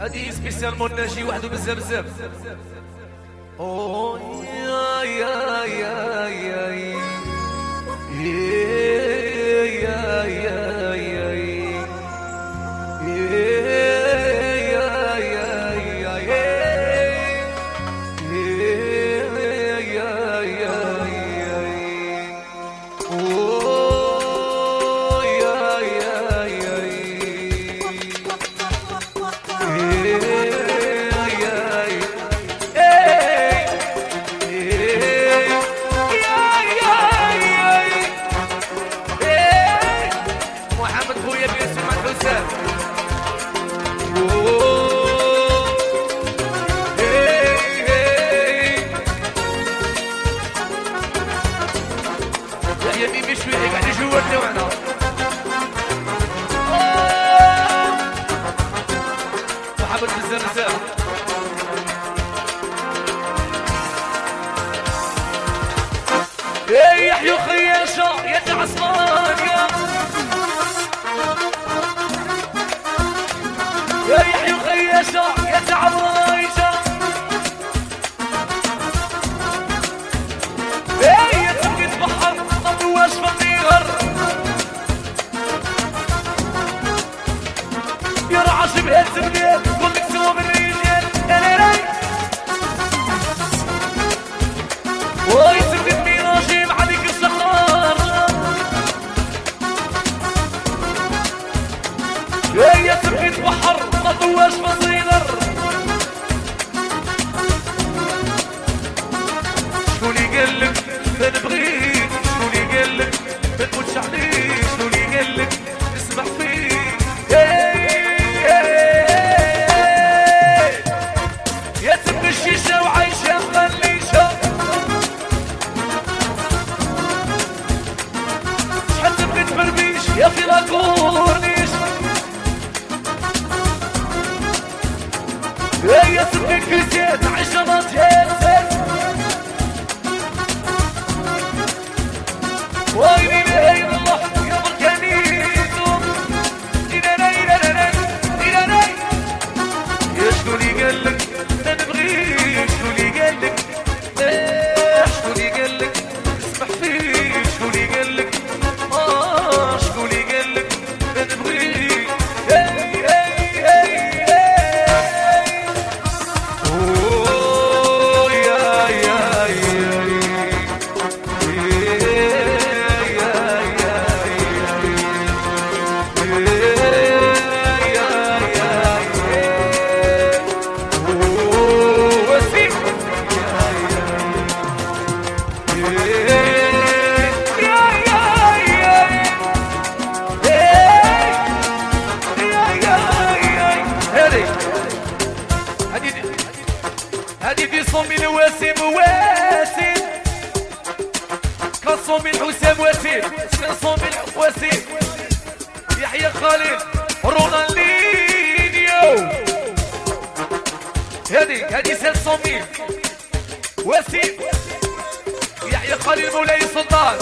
هذه سبيسيال مون شي واحد بزاف بزاف اوه يا يا يا يا يا يا يا يا اخويا باسم الحسام يا ميمي شوية قاعد جواتنا وعنا يا يحيى خياشة يا تعصبان ruas vazias يا سبك نسيت عشرة يا نسيت ويني هذه في صومي واسم واسم كصومي الحسام واسم كصومي الواسم يحيى خالد رونالدينيو هذه هذه سال صومي واسم لي قريب ولي سلطان.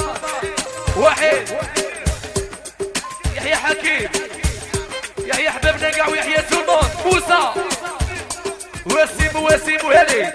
وحيد. يحيى حكيم. يحيى حبابنا كاع ويحيى سلطان موسى. وسيم وسيم وهلي.